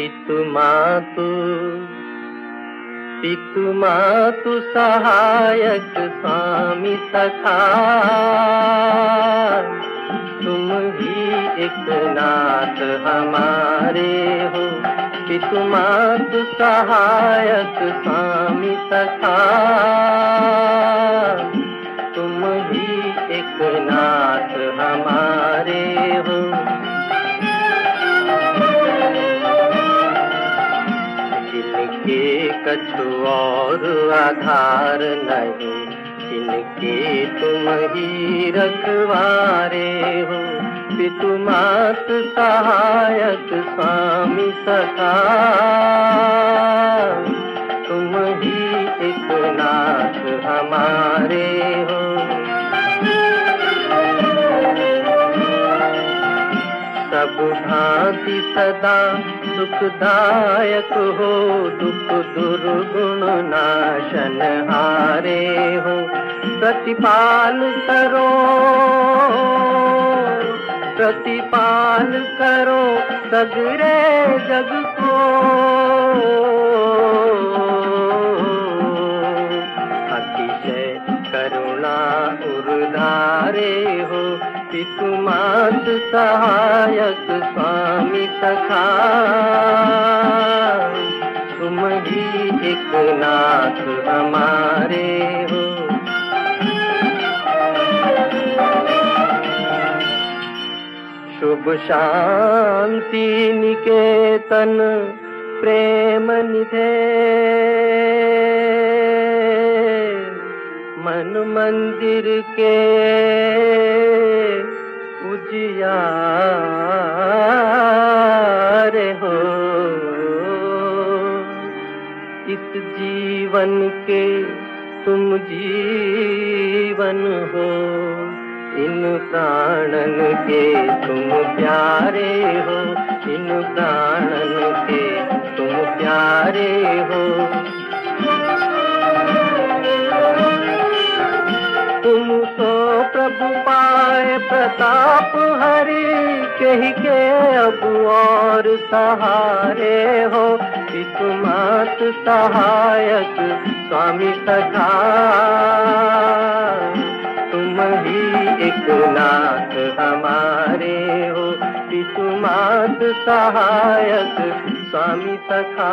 पितु मातु पितु मातु सहायक स्वामी सखा। तुम ही एक नाथ हमारे हो, पितु मातु सहायक स्वामी सखा। तुम ही एक नाथ कछु और आधार नहीं। जिनके तुम ही रखवारे हो पितु मात सहायक स्वामी सखा। तुम ही एक नाथ हमारे हो भांति सदा सुखदायक हो, दुख दुर्गुण नाशन हारे हो। प्रतिपाल करो प्रतिपाल करो सगरे जग को। हो पितु मात सहायक स्वामी सखा। तुम ही एक नाथ हमारे हो। शुभ शांति निकेतन प्रेम निधे। मन मंदिर के उजियारे हो। इस जीवन के तुम जीवन हो। इन प्राणन के तुम प्यारे हो। इन प्राणन के प्रताप हरि कही के अब और सहारे हो। मात सहायक स्वामी सखा। तुम ही एक नाथ हमारे हो। मात सहायक स्वामी सखा।